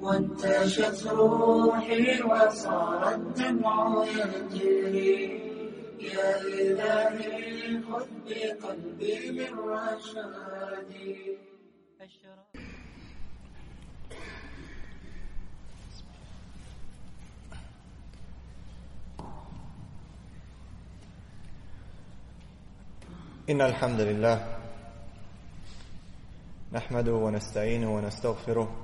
وانتشت روحي وصار الدمع يجري يا إلهي خذ بقلبي للرشاد. إن الحمد لله نحمده ونستعينه ونستغفره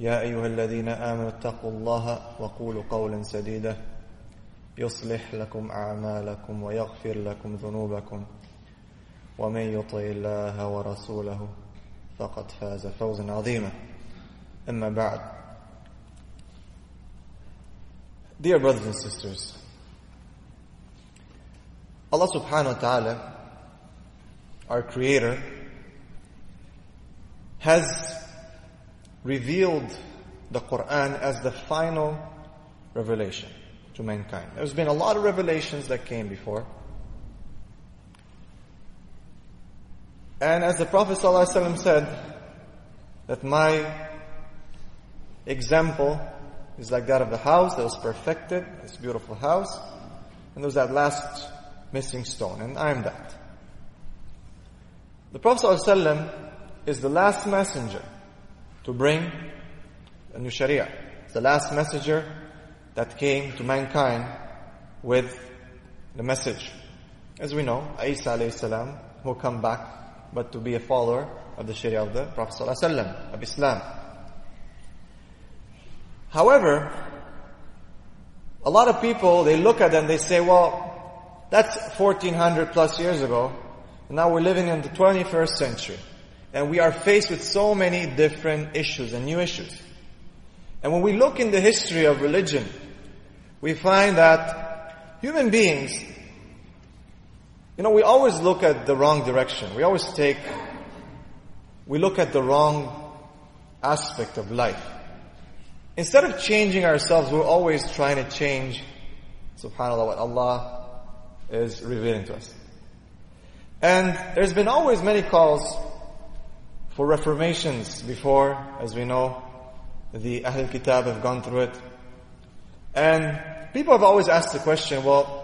يا أيها الذين آمنوا اتقوا الله وقولوا قولا سديدا. يصلح لكم أعمالكم ويغفر لكم ذنوبكم. ومن يطع الله ورسوله فقد فاز فوزا عظيما. أما بعد. Dear brothers and sisters, Allah subhanahu wa ta'ala, our creator, has revealed the Quran as the final revelation to mankind. There's been a lot of revelations that came before. And as the Prophet ﷺ said, that my example is like that of the house that was perfected, this beautiful house, and there was that last missing stone, and I am that. The Prophet ﷺ is the last messenger to bring a new Sharia. The last messenger that came to mankind with the message. As we know, Isa alayhi will come back, but to be a follower of the Sharia of the Prophet ﷺ, of Islam. However, a lot of people, they look at them, they say, well, that's 1400 plus years ago. And now we're living in the 21st century. And we are faced with so many different issues and new issues. And when we look in the history of religion, we find that human beings, you know, we always look at the wrong direction. We always take, we look at the wrong aspect of life. Instead of changing ourselves, we're always trying to change, subhanAllah, what Allah is revealing to us. And there's been always many calls for reformations before, as we know, the Ahl Kitab have gone through it. And people have always asked the question, well,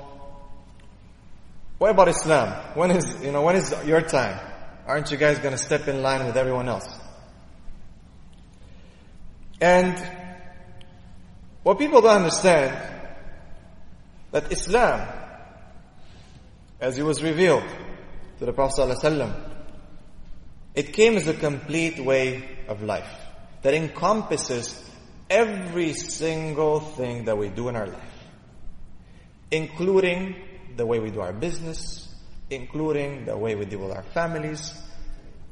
what about Islam? When is, you know, when is your time? Aren't you guys going to step in line with everyone else? And what people don't understand, that Islam as it was revealed to the Prophet ﷺ, it came as a complete way of life that encompasses every single thing that we do in our life, including the way we do our business, including the way we deal with our families,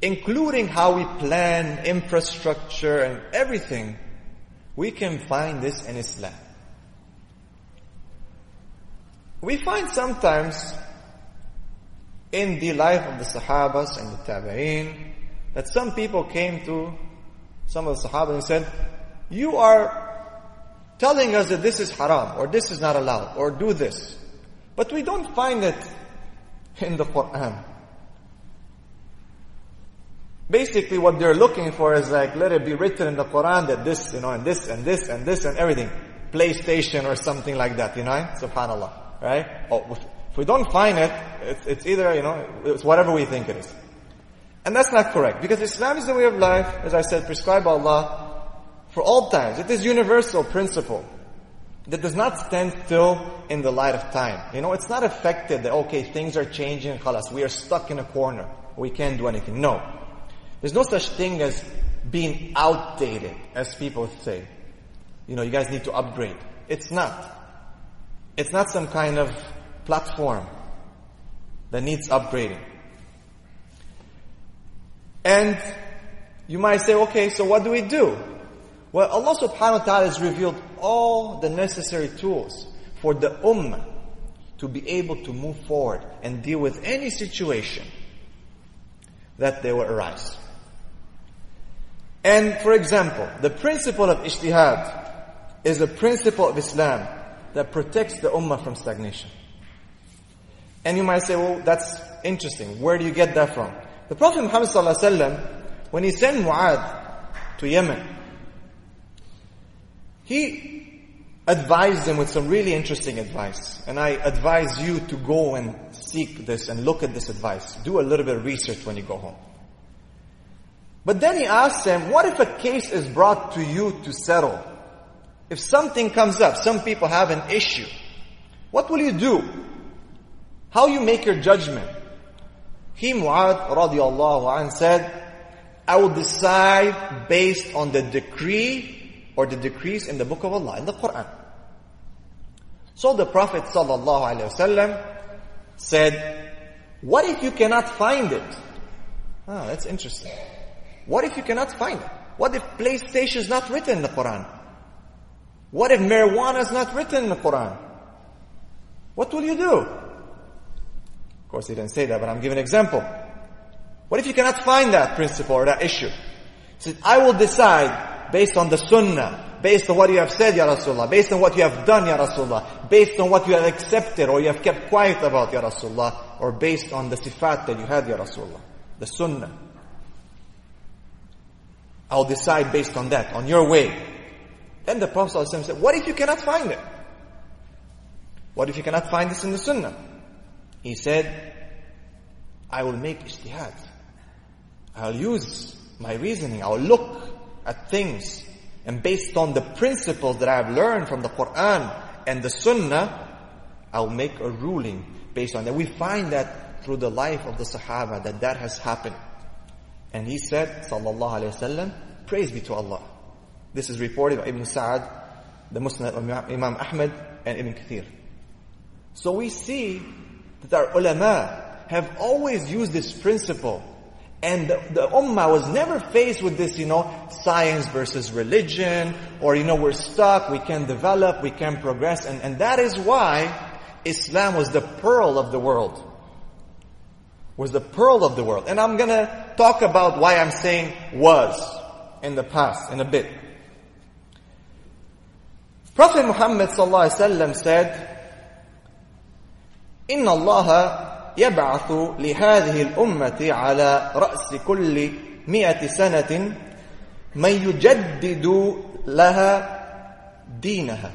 including how we plan infrastructure and everything. We can find this in Islam. We find sometimes in the life of the Sahabas and the Tabi'een that some people came to some of the Sahaba and said, you are telling us that this is haram or this is not allowed or do this. But we don't find it in the Quran. Basically what they're looking for is like, let it be written in the Quran that this, you know, and this, and this, and this, and everything. PlayStation or something like that, you know? Subhanallah. Right? Oh, if we don't find it, it's, it's either, you know, it's whatever we think it is. And that's not correct. Because Islam is the way of life, as I said, prescribed by Allah for all times. It is universal principle that does not stand still in the light of time. You know, it's not affected that, okay, things are changing, khalas, we are stuck in a corner. We can't do anything. No. There's no such thing as being outdated, as people say. You know, you guys need to upgrade. It's not. It's not some kind of platform that needs upgrading. And you might say, okay, so what do we do? Well, Allah subhanahu wa ta'ala has revealed all the necessary tools for the ummah to be able to move forward and deal with any situation that they will arise. And for example, the principle of ijtihad is a principle of Islam that protects the ummah from stagnation. And you might say, well, that's interesting. Where do you get that from? The Prophet Muhammad when he sent Mu'adh to Yemen, he advised them with some really interesting advice. And I advise you to go and seek this and look at this advice. Do a little bit of research when you go home. But then he asked them, what if a case is brought to you to settle? If something comes up, some people have an issue, what will you do? How you make your judgment? He Mu'adh radiallahu anh said, I will decide based on the decree or the decrees in the book of Allah, in the Quran. So the Prophet sallallahu alaihi wasallam said, what if you cannot find it? Ah, that's interesting. What if you cannot find it? What if PlayStation is not written in the Quran? What if marijuana is not written in the Quran? What will you do? Of course, he didn't say that, but I'm giving an example. What if you cannot find that principle or that issue? He said, I will decide based on the sunnah, based on what you have said, Ya Rasulullah, based on what you have done, Ya Rasulullah, based on what you have accepted or you have kept quiet about, Ya Rasulullah, or based on the sifat that you had, Ya Rasulullah, the sunnah. I'll decide based on that, on your way. Then the Prophet said, what if you cannot find it? What if you cannot find this in the Sunnah? He said, I will make ijtihad. I'll use my reasoning. I'll look at things. And based on the principles that I have learned from the Quran and the Sunnah, I'll make a ruling based on that. We find that through the life of the Sahaba that that has happened. And he said, sallallahu alayhi wasallam, praise be to Allah. This is reported by Ibn Sa'ad, the Musnad of Imam Ahmad, and Ibn Kathir. So we see that our ulama have always used this principle. And the, the ummah was never faced with this, you know, science versus religion, or, you know, we're stuck, we can't develop, we can't progress. And, and that is why Islam was the pearl of the world. Was the pearl of the world. And I'm gonna talk about why I'm saying was in the past in a bit. Prophet Muhammad sallallahu alaihi wasallam said, إن الله يبعث لهذه الأمة على رأس كل مئة سنة من يجدد لها دينها.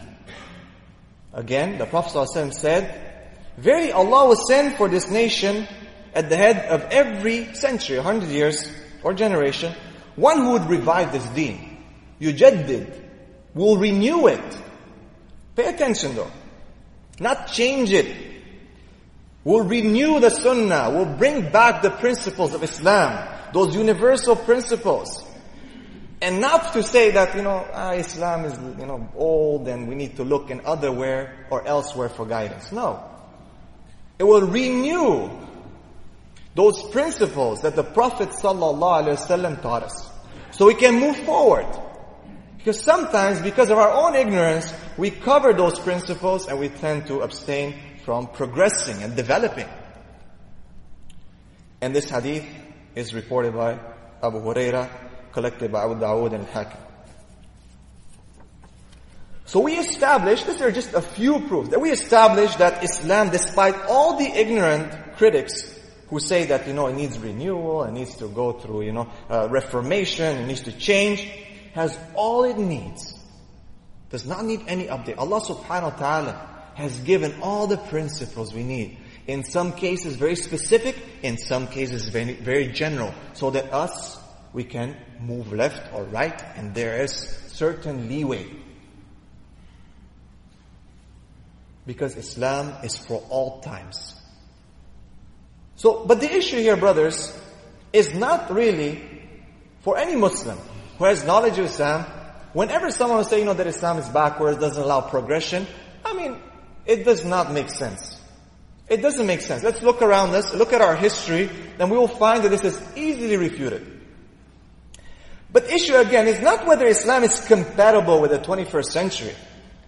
Again, the Prophet ﷺ said, Very Allah will send for this nation at the head of every century, 100 years or generation, one who would revive this deen. Yujaddid, will renew it. Pay attention though. Not change it. Will renew the sunnah, will bring back the principles of Islam, those universal principles. And not to say that, you know, ah, Islam is, you know, old and we need to look in otherwhere or elsewhere for guidance. No. It will renew those principles that the Prophet ﷺ taught us. So we can move forward. Because sometimes, because of our own ignorance, we cover those principles and we tend to abstain from progressing and developing. And this hadith is reported by Abu Huraira, collected by Abu Dawood and Hakim. So we established, these are just a few proofs, that we established that Islam, despite all the ignorant critics who say that, you know, it needs renewal, it needs to go through, you know, uh, reformation, it needs to change, has all it needs. Does not need any update. Allah subhanahu wa ta'ala has given all the principles we need. In some cases very specific, in some cases very, very general. So that us, we can move left or right and there is certain leeway. Because Islam is for all times. So, but the issue here, brothers, is not really for any Muslim who has knowledge of Islam. Whenever someone will say, you know, that Islam is backwards, doesn't allow progression, I mean, it does not make sense. It doesn't make sense. Let's look around us, look at our history, then we will find that this is easily refuted. But issue again is not whether Islam is compatible with the 21st century.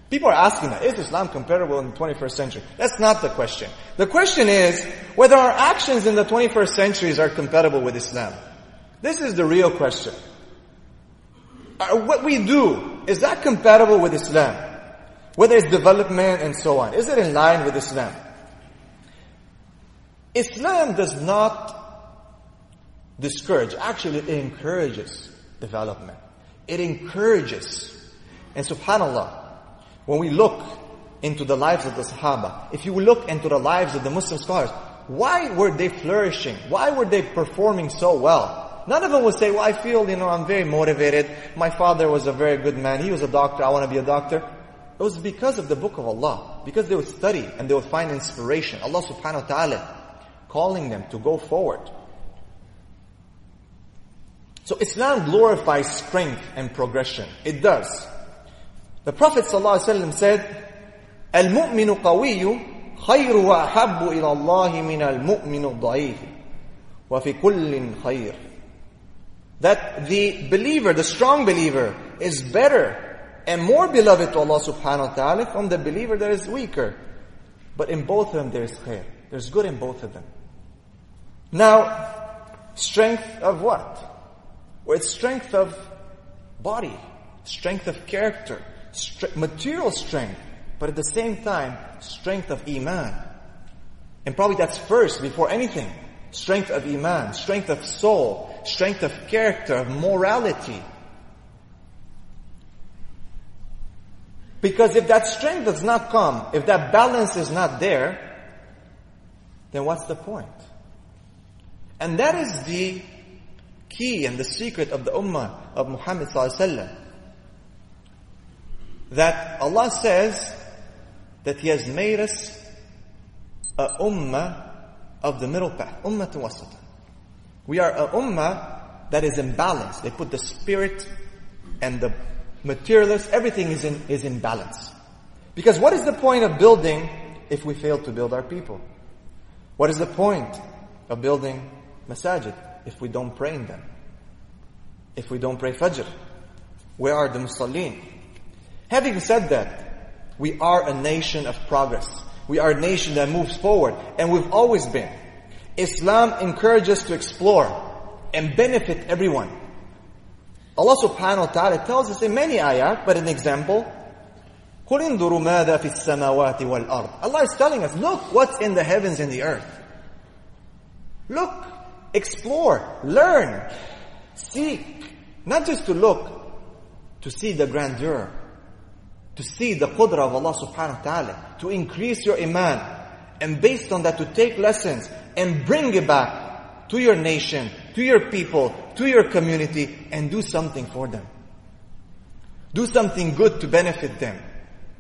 People are asking that, is Islam compatible in the 21st century? That's not the question. The question is whether our actions in the 21st centuries are compatible with Islam. This is the real question. Uh, what we do, is that compatible with Islam? Whether it's development and so on. Is it in line with Islam? Islam does not discourage, actually it encourages development. It encourages. And subhanAllah, when we look into the lives of the Sahaba, if you look into the lives of the Muslim scholars, why were they flourishing? Why were they performing so well? None of them would say, well, I feel, you know, I'm very motivated. My father was a very good man. He was a doctor. I want to be a doctor. It was because of the book of Allah. Because they would study and they would find inspiration. Allah subhanahu wa ta'ala calling them to go forward. So Islam glorifies strength and progression. It does. The Prophet ﷺ said, المؤمن قوي خير وأحب إلى الله من المؤمن الضعيف وفي كل خير That the believer, the strong believer, is better and more beloved to Allah subhanahu wa ta'ala from the believer that is weaker. But in both of them there is khair. There's good in both of them. Now, strength of what? Well, it's strength of body, strength of character, material strength, but at the same time, strength of Iman. And probably that's first before anything. Strength of Iman, strength of soul, strength of character, of morality. Because if that strength does not come, if that balance is not there, then what's the point? And that is the key and the secret of the ummah of Muhammad that Allah says that He has made us a ummah of the middle path, ummah wasata. We are a ummah that is in balance. They put the spirit and the materialist, everything is in, is in balance. Because what is the point of building if we fail to build our people? What is the point of building masajid if we don't pray in them? If we don't pray fajr? Where are the musallin? Having said that, we are a nation of progress. We are a nation that moves forward, and we've always been. Islam encourages us to explore and benefit everyone. Allah subhanahu wa ta'ala tells us in many ayat, but an example, قُلْ انظُرُوا مَاذَا فِي السَّمَاوَاتِ وَالْأَرْضِ Allah is telling us, look what's in the heavens and the earth. Look, explore, learn, seek. Not just to look, to see the grandeur, to see the qudra of Allah subhanahu wa ta'ala, to increase your iman, and based on that to take lessons and bring it back to your nation, to your people, to your community, and do something for them. Do something good to benefit them,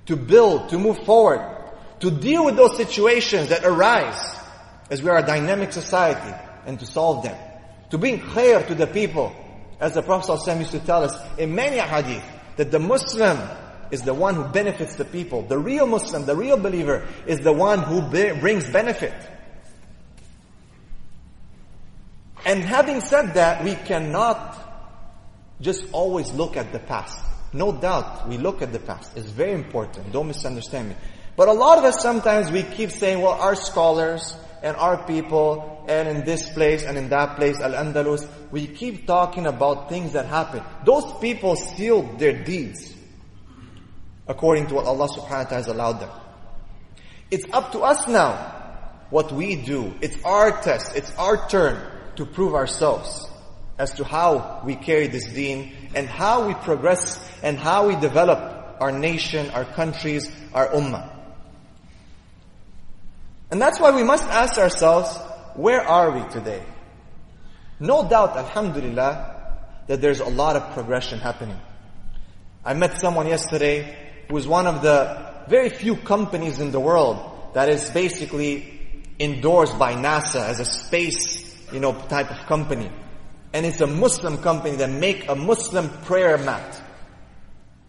to build, to move forward, to deal with those situations that arise as we are a dynamic society and to solve them. To bring khair to the people. As the Prophet ﷺ used to tell us in many hadith, that the Muslim is the one who benefits the people. The real Muslim, the real believer, is the one who brings benefit. And having said that, we cannot just always look at the past. No doubt, we look at the past. It's very important. Don't misunderstand me. But a lot of us sometimes we keep saying, well, our scholars, and our people and in this place and in that place, Al-Andalus, we keep talking about things that happened. Those people sealed their deeds. according to what Allah subhanahu wa ta'ala has allowed them. It's up to us now what we do. It's our test. It's our turn to prove ourselves as to how we carry this deen and how we progress and how we develop our nation, our countries, our ummah. And that's why we must ask ourselves, where are we today? No doubt, alhamdulillah, that there's a lot of progression happening. I met someone yesterday who is one of the very few companies in the world that is basically endorsed by NASA as a space, you know, type of company. And it's a Muslim company that make a Muslim prayer mat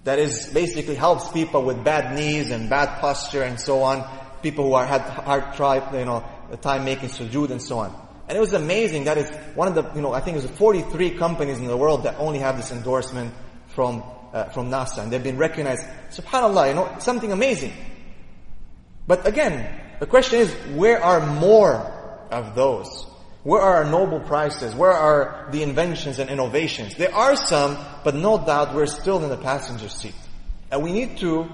that is basically helps people with bad knees and bad posture and so on. People who are had hard try, you know, the time making sujood and so on. And it was amazing. That is one of the, you know, I think it was 43 companies in the world that only have this endorsement from uh, from NASA, and they've been recognized. Subhanallah, you know, something amazing. But again, the question is, where are more of those? Where are our Nobel Prizes? Where are the inventions and innovations? There are some, but no doubt we're still in the passenger seat. And we need to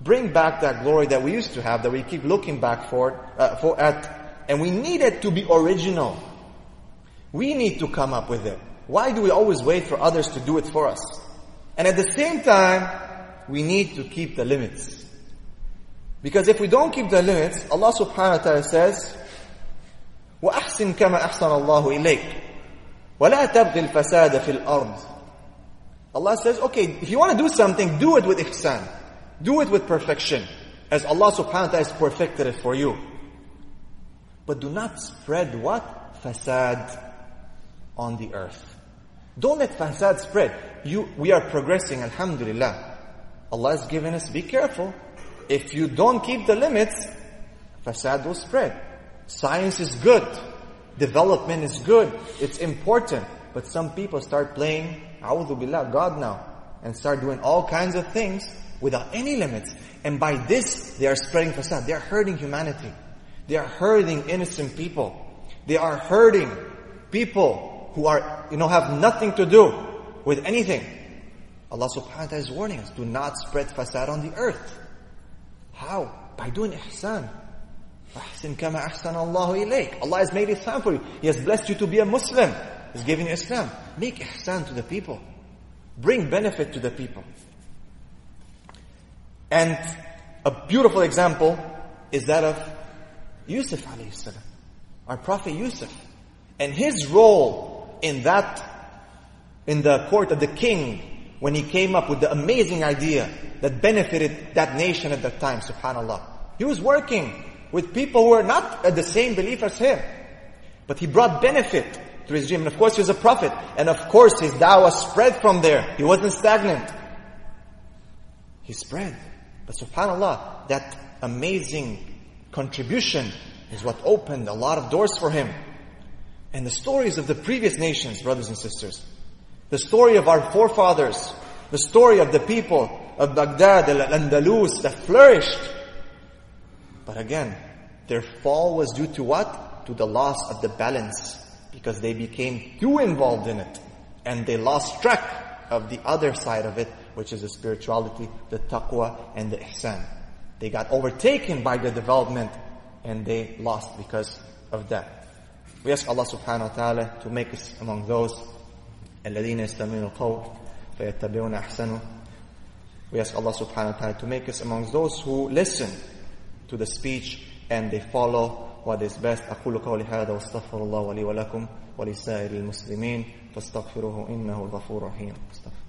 bring back that glory that we used to have, that we keep looking back for, uh, for at, and we need it to be original. We need to come up with it. Why do we always wait for others to do it for us? And at the same time, we need to keep the limits. Because if we don't keep the limits, Allah subhanahu wa ta'ala says, وأحسن كما أحسن الله إليك ولا تبغي الفساد في الأرض Allah says, okay, if you want to do something, do it with ihsan. Do it with perfection. As Allah subhanahu wa ta'ala has perfected it for you. But do not spread what? Fasad on the earth. Don't let fasad spread. You, we are progressing, alhamdulillah. Allah has given us, be careful. If you don't keep the limits, fasad will spread. Science is good. Development is good. It's important. But some people start playing, a'udhu billah, God now. And start doing all kinds of things without any limits. And by this, they are spreading fasad. They are hurting humanity. They are hurting innocent people. They are hurting people who are, you know, have nothing to do with anything. Allah subhanahu wa ta'ala is warning us, do not spread fasad on the earth. How? By doing ihsan. Ahsan kama ahsan Allahu ilayk. Allah has made Islam for you. He has blessed you to be a Muslim. He's given you Islam. Make ihsan to the people. Bring benefit to the people. And a beautiful example is that of Yusuf alayhi salam, our Prophet Yusuf. And his role in that, in the court of the king, when he came up with the amazing idea that benefited that nation at that time, subhanAllah. He was working with people who were not at the same belief as him. But he brought benefit to his dream. And of course he was a prophet. And of course his da'wah spread from there. He wasn't stagnant. He spread. But subhanAllah, that amazing contribution is what opened a lot of doors for him. And the stories of the previous nations, brothers and sisters, the story of our forefathers, the story of the people of Baghdad, Al-Andalus that flourished. But again, their fall was due to what? To the loss of the balance. Because they became too involved in it. And they lost track of the other side of it, which is the spirituality, the taqwa, and the ihsan. They got overtaken by the development and they lost because of that. We ask Allah subhanahu wa ta'ala to make us among those الذين يستمعون القول فيتبعون أحسنه We ask Allah subhanahu wa ta'ala to make us among those who listen to the speech and they follow what is best أقول قولي هذا واستغفر الله لي ولكم ولسائر المسلمين فاستغفروه إنه الغفور الرحيم استغفر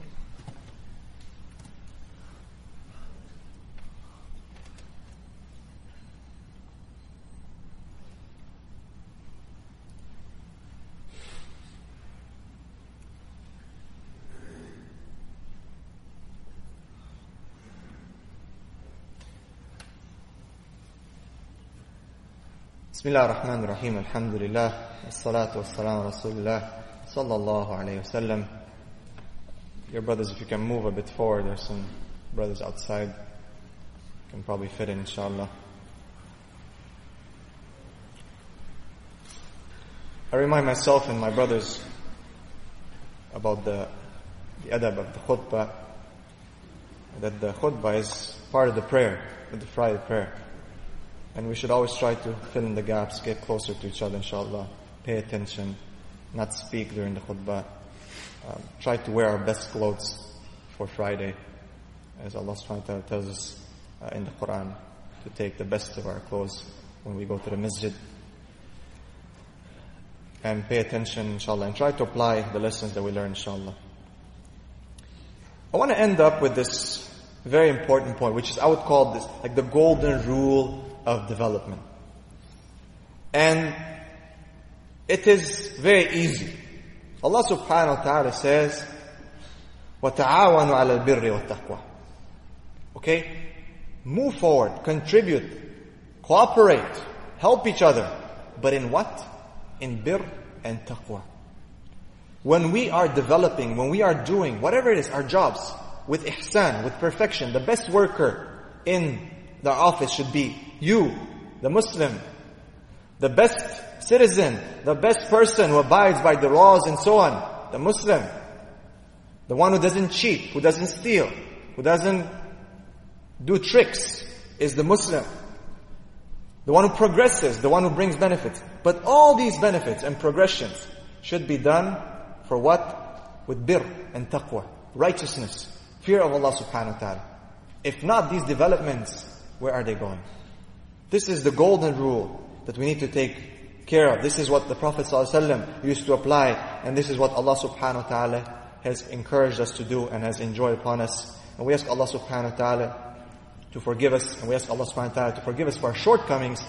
بسم الله الرحمن الرحيم الحمد لله والصلاة والسلام على رسول الله صلى الله عليه وسلم Your brothers, if you can move a bit forward, there's some brothers outside. Can probably fit in, inshallah. I remind myself and my brothers about the, the adab of the khutbah. that the khutbah is part of the prayer, of the Friday prayer. And we should always try to fill in the gaps, get closer to each other, inshallah. Pay attention, not speak during the khutbah. Um, try to wear our best clothes for Friday, as Allah subhanahu wa ta'ala tells us uh, in the Quran, to take the best of our clothes when we go to the masjid. And pay attention, inshallah, and try to apply the lessons that we learn, inshallah. I want to end up with this very important point, which is, I would call this like the golden rule of development. And it is very easy. Allah subhanahu wa ta'ala says, وَتَعَاوَنُوا عَلَى الْبِرِّ وَالتَّقْوَى Okay? Move forward, contribute, cooperate, help each other. But in what? In bir and taqwa. When we are developing, when we are doing whatever it is, our jobs, with ihsan, with perfection, the best worker in the office should be you, the Muslim, the best citizen, the best person who abides by the laws and so on, the Muslim, the one who doesn't cheat, who doesn't steal, who doesn't do tricks, is the Muslim. The one who progresses, the one who brings benefits. But all these benefits and progressions should be done for what? With bir and taqwa, righteousness, fear of Allah subhanahu wa ta'ala. If not these developments, where are they going? This is the golden rule that we need to take care of. This is what the Prophet ﷺ used to apply, and this is what Allah subhanahu wa ta'ala has encouraged us to do and has enjoyed upon us. And we ask Allah subhanahu wa ta'ala to forgive us, and we ask Allah subhanahu wa ta'ala to forgive us for our shortcomings,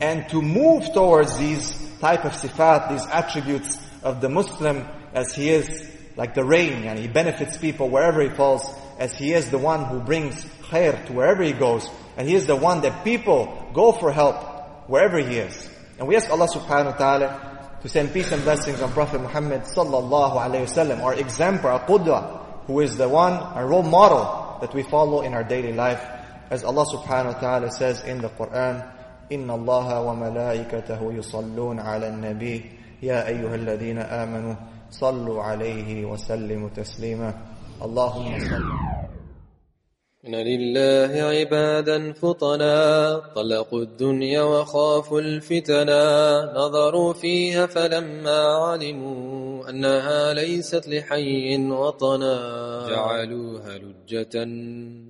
and to move towards these type of sifat, these attributes of the Muslim as he is like the rain, and he benefits people wherever he falls, as he is the one who brings khair to wherever he goes, and he is the one that people go for help wherever he is. And we ask Allah subhanahu wa ta'ala to send peace and blessings on Prophet Muhammad sallallahu alayhi wasallam, our example, our qudwa, who is the one, our role model that we follow in our daily life. As Allah subhanahu wa ta'ala says in the Quran, إن الله وملائكته يصلون على النبي يا أيها الذين آمنوا صلوا عليه وسلموا تسليما اللهم صل إن لله عبادا فطنا طلقوا الدنيا وخافوا الفتنا. نظروا فيها فلما علموا أنها ليست لحي وطنا. جعلوها لجة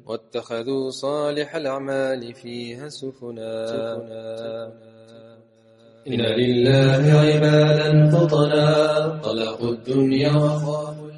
واتخذوا صالح الأعمال فيها سفنا. إن لله عبادا فطنا طلقوا الدنيا وخافوا